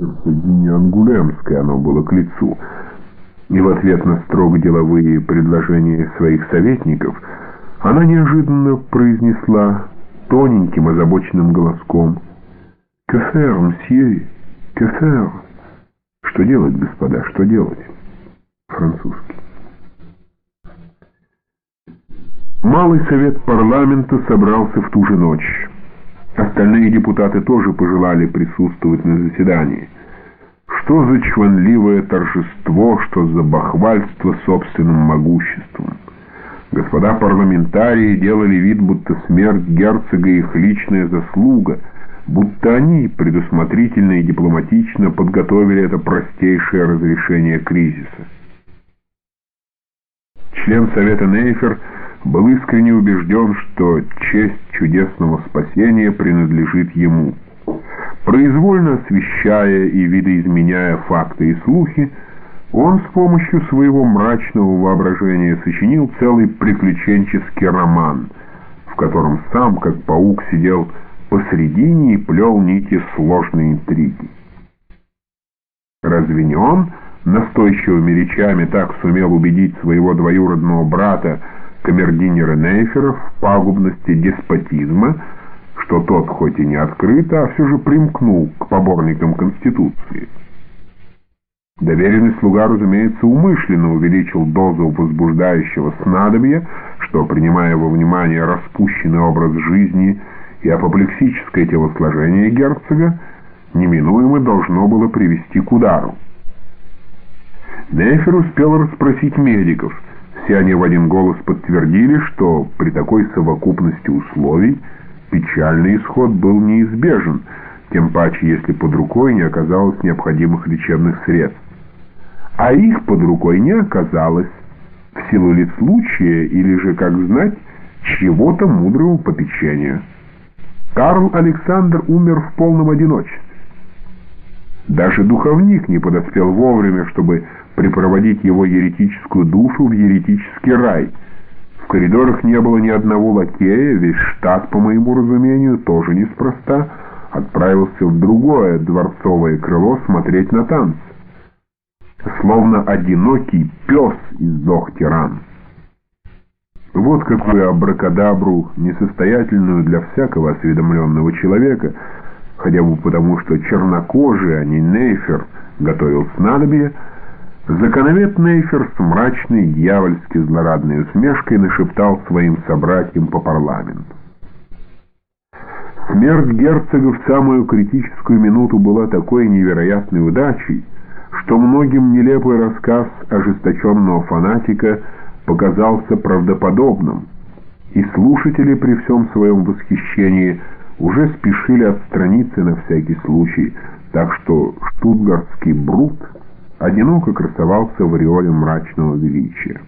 не Ангулемское оно было к лицу. И в ответ на строго деловые предложения своих советников она неожиданно произнесла тоненьким озабоченным голоском «Кефер, мсье, кефер». Что делать, господа, что делать? Французский. Малый совет парламента собрался в ту же ночь. Остальные депутаты тоже пожелали присутствовать на заседании. Что за чванливое торжество, что за бахвальство собственным могуществом. Господа парламентарии делали вид, будто смерть герцога их личная заслуга, будто они предусмотрительно и дипломатично подготовили это простейшее разрешение кризиса. Член Совета Нейфер был искренне убежден, что честь чудесного спасения принадлежит ему. Произвольно освещая и видоизменяя факты и слухи, он с помощью своего мрачного воображения сочинил целый приключенческий роман, в котором сам, как паук, сидел посредине и плел нити сложной интриги. Разве не он настойчивыми речами так сумел убедить своего двоюродного брата, камердинера Нейфера в пагубности деспотизма, что тот хоть и не открыто, а все же примкнул к поборникам Конституции. Доверенный слуга, разумеется, умышленно увеличил дозу возбуждающего снадобья, что, принимая во внимание распущенный образ жизни и апоплексическое телосложение герцога, неминуемо должно было привести к удару. Нейфер успел расспросить медиков – все они в один голос подтвердили, что при такой совокупности условий печальный исход был неизбежен, тем паче, если под рукой не оказалось необходимых лечебных средств. А их под рукой не оказалось, в силу ли случая или же, как знать, чего-то мудрого попечения. Карл Александр умер в полном одиночестве. Даже духовник не подоспел вовремя, чтобы припроводить его еретическую душу в еретический рай. В коридорах не было ни одного лакея, весь штат, по моему разумению, тоже неспроста, отправился в другое дворцовое крыло смотреть на танцы. Словно одинокий пес издох тиран. Вот какую абракадабру, несостоятельную для всякого осведомленного человека, хотя бы потому, что чернокожий, а не нейфер, готовил снадобье, Законовед Нейфер с мрачной, дьявольски злорадной усмешкой нашептал своим собратьям по парламенту. Смерть герцога в самую критическую минуту была такой невероятной удачей, что многим нелепый рассказ ожесточенного фанатика показался правдоподобным, и слушатели при всем своем восхищении уже спешили отстраниться на всякий случай, так что штутгартский брут — одиноко красовался в ореоле мрачного величия.